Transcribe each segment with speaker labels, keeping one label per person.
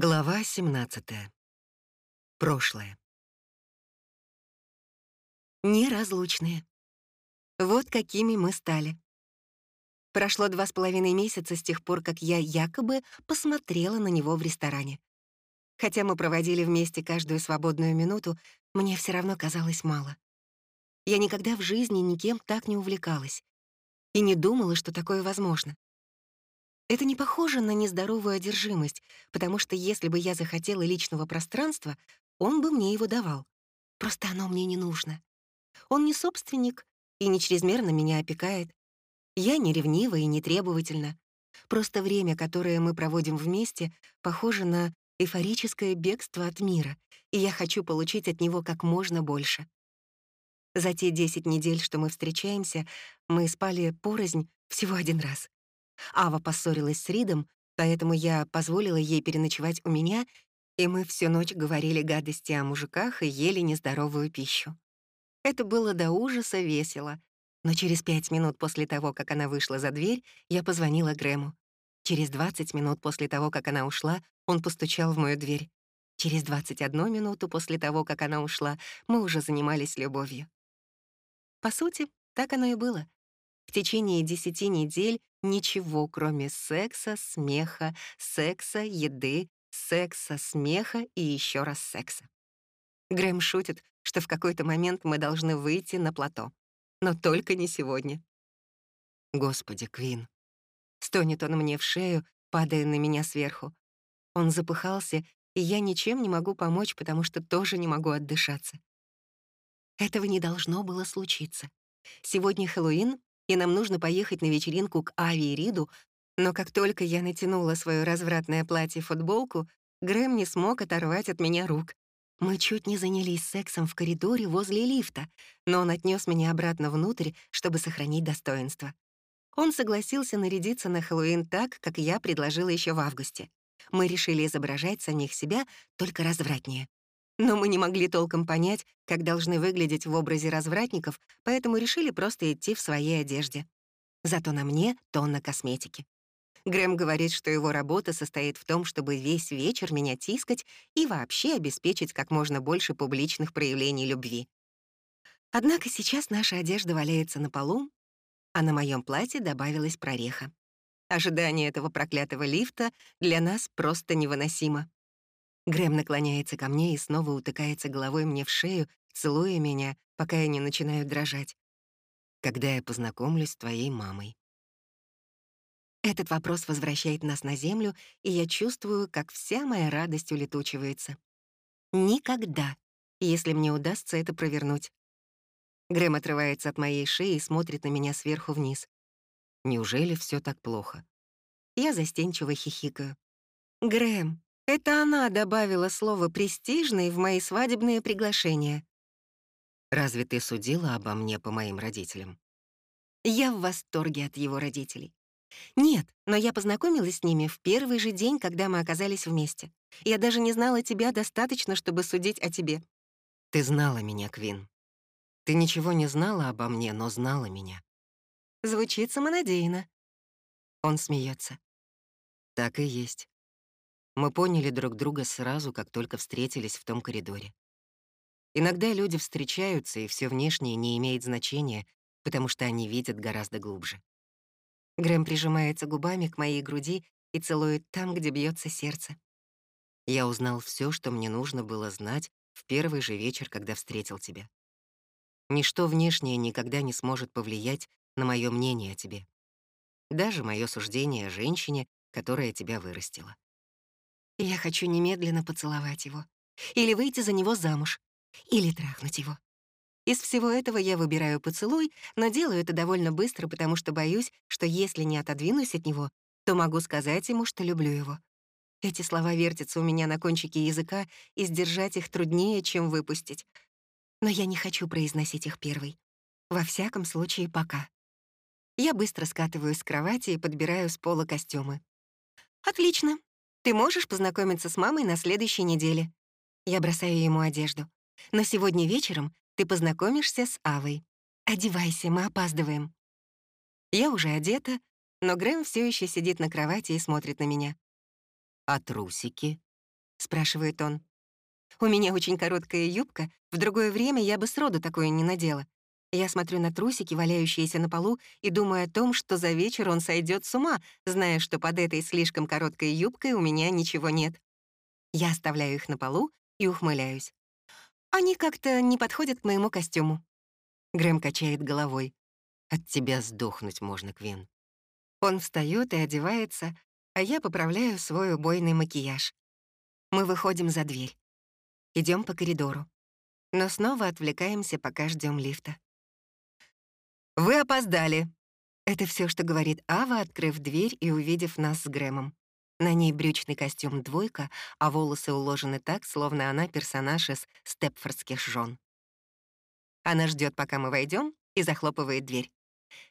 Speaker 1: Глава 17. Прошлое.
Speaker 2: Неразлучные. Вот какими мы стали. Прошло два с половиной месяца с тех пор, как я якобы посмотрела на него в ресторане. Хотя мы проводили вместе каждую свободную минуту, мне все равно казалось мало. Я никогда в жизни никем так не увлекалась и не думала, что такое возможно. Это не похоже на нездоровую одержимость, потому что если бы я захотела личного пространства, он бы мне его давал. Просто оно мне не нужно. Он не собственник и не чрезмерно меня опекает. Я не ревнива и не требовательна. Просто время, которое мы проводим вместе, похоже на эйфорическое бегство от мира, и я хочу получить от него как можно больше. За те 10 недель, что мы встречаемся, мы спали порознь всего один раз. Ава поссорилась с Ридом, поэтому я позволила ей переночевать у меня, и мы всю ночь говорили гадости о мужиках и ели нездоровую пищу. Это было до ужаса весело, но через пять минут после того, как она вышла за дверь, я позвонила Грэму. Через 20 минут после того, как она ушла, он постучал в мою дверь. Через 21 минуту после того, как она ушла, мы уже занимались любовью. По сути, так оно и было. В течение десяти недель ничего, кроме секса, смеха, секса, еды, секса, смеха и еще раз секса. Грэм шутит, что в какой-то момент мы должны выйти на плато. Но только не сегодня.
Speaker 1: Господи, Квин.
Speaker 2: Стонет он мне в шею, падая на меня сверху. Он запыхался, и я ничем не могу помочь, потому что тоже не могу отдышаться. Этого не должно было случиться. Сегодня Хэллоуин, и нам нужно поехать на вечеринку к Ави и Риду, но как только я натянула свое развратное платье-футболку, Грэм не смог оторвать от меня рук. Мы чуть не занялись сексом в коридоре возле лифта, но он отнес меня обратно внутрь, чтобы сохранить достоинство. Он согласился нарядиться на Хэллоуин так, как я предложила еще в августе. Мы решили изображать самих себя, только развратнее. Но мы не могли толком понять, как должны выглядеть в образе развратников, поэтому решили просто идти в своей одежде. Зато на мне тонна косметики. Грэм говорит, что его работа состоит в том, чтобы весь вечер меня тискать и вообще обеспечить как можно больше публичных проявлений любви. Однако сейчас наша одежда валяется на полу, а на моем платье добавилась прореха. Ожидание этого проклятого лифта для нас просто невыносимо. Грэм наклоняется ко мне и снова утыкается головой мне в шею, целуя меня, пока я не начинаю дрожать.
Speaker 1: Когда я познакомлюсь с твоей мамой.
Speaker 2: Этот вопрос возвращает нас на землю, и я чувствую, как вся моя радость улетучивается. Никогда, если мне удастся это провернуть. Грэм отрывается от моей шеи и смотрит на меня сверху вниз.
Speaker 1: Неужели все так плохо?
Speaker 2: Я застенчиво хихикаю. «Грэм, это она добавила слово «престижный» в мои свадебные приглашения.
Speaker 1: Разве ты судила обо мне по моим родителям?
Speaker 2: Я в восторге от его родителей. Нет, но я познакомилась с ними в первый же день, когда мы оказались вместе. Я даже не знала тебя достаточно, чтобы судить о тебе.
Speaker 1: Ты знала меня, Квин. Ты ничего не знала обо мне, но знала меня.
Speaker 2: Звучит самонадеянно. Он смеется.
Speaker 1: Так и есть. Мы поняли друг друга сразу, как только встретились в том коридоре. Иногда люди встречаются, и все внешнее не имеет значения, потому что они видят гораздо глубже.
Speaker 2: Грэм прижимается губами к моей груди и целует там, где бьется сердце.
Speaker 1: Я узнал все, что мне нужно было знать в первый же вечер, когда встретил тебя. Ничто внешнее никогда не сможет повлиять на мое мнение о тебе. Даже мое суждение о женщине, которая тебя вырастила.
Speaker 2: Я хочу немедленно поцеловать его. Или выйти за него замуж. Или трахнуть его. Из всего этого я выбираю поцелуй, но делаю это довольно быстро, потому что боюсь, что если не отодвинусь от него, то могу сказать ему, что люблю его. Эти слова вертятся у меня на кончике языка, и сдержать их труднее, чем выпустить. Но я не хочу произносить их первой. Во всяком случае, пока. Я быстро скатываюсь с кровати и подбираю с пола костюмы. «Отлично. Ты можешь познакомиться с мамой на следующей неделе. Я бросаю ему одежду. Но сегодня вечером ты познакомишься с Авой. Одевайся, мы опаздываем. Я уже одета, но Грэм все еще сидит на кровати и смотрит на меня.
Speaker 1: А трусики?
Speaker 2: спрашивает он. У меня очень короткая юбка, в другое время я бы сроду такое не надела. Я смотрю на трусики, валяющиеся на полу, и думаю о том, что за вечер он сойдет с ума, зная, что под этой слишком короткой юбкой у меня ничего нет. Я оставляю их на полу и ухмыляюсь. Они как-то не подходят к моему костюму. Грэм качает головой.
Speaker 1: От тебя сдохнуть можно, Квин.
Speaker 2: Он встает и одевается, а я поправляю свой убойный макияж. Мы выходим за дверь. Идем по коридору. Но снова отвлекаемся, пока ждем лифта. «Вы опоздали!» Это все, что говорит Ава, открыв дверь и увидев нас с Грэмом. На ней брючный костюм «двойка», а волосы уложены так, словно она персонаж из «Степфордских жен». Она ждет, пока мы войдем, и захлопывает дверь.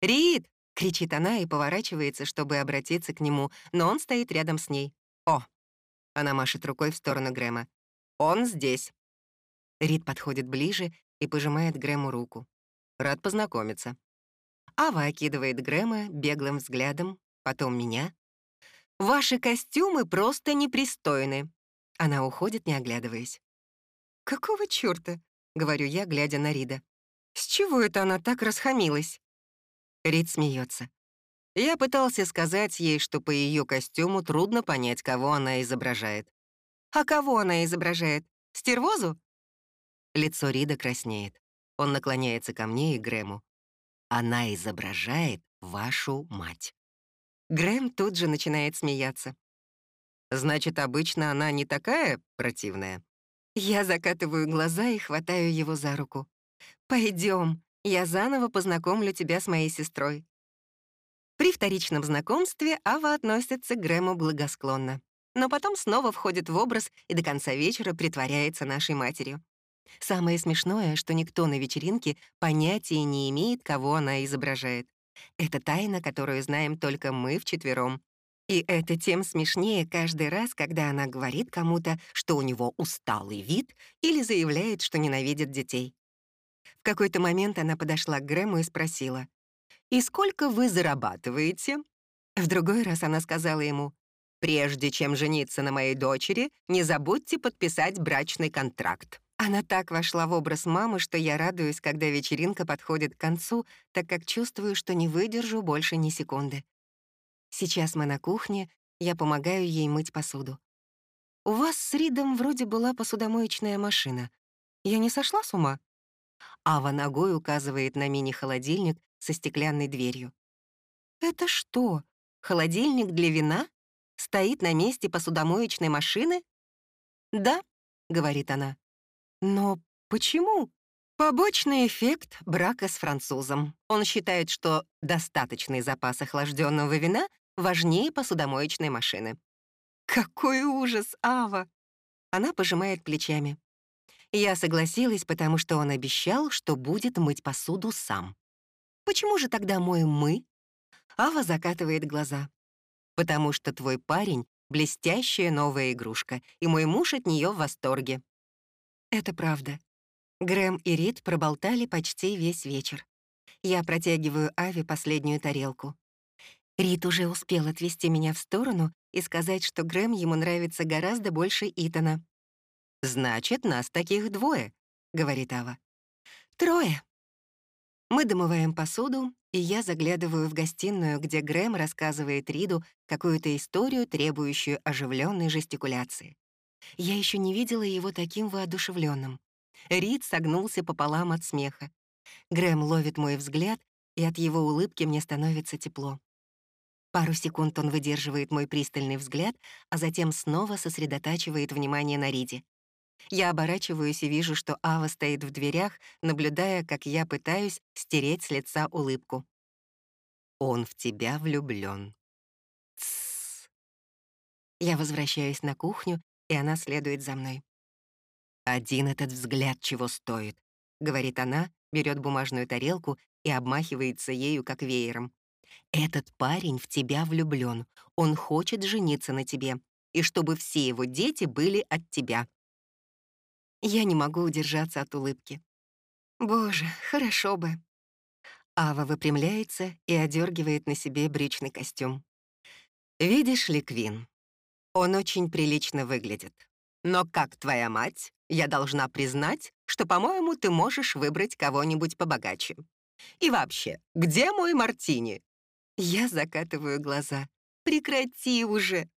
Speaker 2: «Рид!» — кричит она и поворачивается, чтобы обратиться к нему, но он стоит рядом с ней. «О!» — она машет рукой в сторону Грэма. «Он здесь!» Рид подходит ближе и пожимает Грэму руку. «Рад познакомиться». Ава окидывает Грэма беглым взглядом, потом меня. «Ваши костюмы просто непристойны». Она уходит, не оглядываясь. «Какого чёрта?» — говорю я, глядя на Рида. «С чего это она так расхамилась?» Рид смеется. Я пытался сказать ей, что по ее костюму трудно понять, кого она изображает. «А кого она изображает? Стервозу?» Лицо Рида краснеет. Он наклоняется ко мне и Грэму. Она изображает вашу мать. Грэм тут же начинает смеяться. Значит, обычно она не такая противная? Я закатываю глаза и хватаю его за руку. Пойдем, я заново познакомлю тебя с моей сестрой. При вторичном знакомстве Ава относится к Грэму благосклонно, но потом снова входит в образ и до конца вечера притворяется нашей матерью. Самое смешное, что никто на вечеринке понятия не имеет, кого она изображает. Это тайна, которую знаем только мы вчетвером. И это тем смешнее каждый раз, когда она говорит кому-то, что у него усталый вид или заявляет, что ненавидит детей. В какой-то момент она подошла к Грэму и спросила, «И сколько вы зарабатываете?» В другой раз она сказала ему, «Прежде чем жениться на моей дочери, не забудьте подписать брачный контракт». Она так вошла в образ мамы, что я радуюсь, когда вечеринка подходит к концу, так как чувствую, что не выдержу больше ни секунды. Сейчас мы на кухне, я помогаю ей мыть посуду. «У вас с Ридом вроде была посудомоечная машина. Я не сошла с ума?» Ава ногой указывает на мини-холодильник со стеклянной дверью. «Это что, холодильник для вина? Стоит на месте посудомоечной машины?» «Да», — говорит она. Но почему? Побочный эффект брака с французом. Он считает, что достаточный запас охлажденного вина важнее посудомоечной машины. Какой ужас, Ава! Она пожимает плечами. Я согласилась, потому что он обещал, что будет мыть посуду сам. Почему же тогда моем мы? Ава закатывает глаза. Потому что твой парень — блестящая новая игрушка, и мой муж от нее в восторге. Это правда. Грэм и Рид проболтали почти весь вечер. Я протягиваю Ави последнюю тарелку. Рид уже успел отвести меня в сторону и сказать, что Грэм ему нравится гораздо больше Итана. «Значит, нас таких двое», — говорит Ава. «Трое». Мы домываем посуду, и я заглядываю в гостиную, где Грэм рассказывает Риду какую-то историю, требующую оживленной жестикуляции. Я еще не видела его таким воодушевленным. Рид согнулся пополам от смеха. Грэм ловит мой взгляд, и от его улыбки мне становится тепло. Пару секунд он выдерживает мой пристальный взгляд, а затем снова сосредотачивает внимание на Риде. Я оборачиваюсь и вижу, что Ава стоит в дверях, наблюдая, как я пытаюсь стереть с лица улыбку. «Он в тебя влюблён». Тссс. Я возвращаюсь на кухню и она следует за мной. «Один этот взгляд чего стоит», — говорит она, берет бумажную тарелку и обмахивается ею как веером. «Этот парень в тебя влюблён, он хочет жениться на тебе, и чтобы все его дети были от тебя». Я не могу удержаться от улыбки. Боже, хорошо бы. Ава выпрямляется и одергивает на себе брючный костюм. «Видишь ли, Квин, он очень прилично выглядит.
Speaker 1: Но как твоя мать, я должна признать, что, по-моему, ты можешь выбрать кого-нибудь побогаче. И вообще, где мой мартини?»
Speaker 2: Я закатываю глаза. «Прекрати уже!»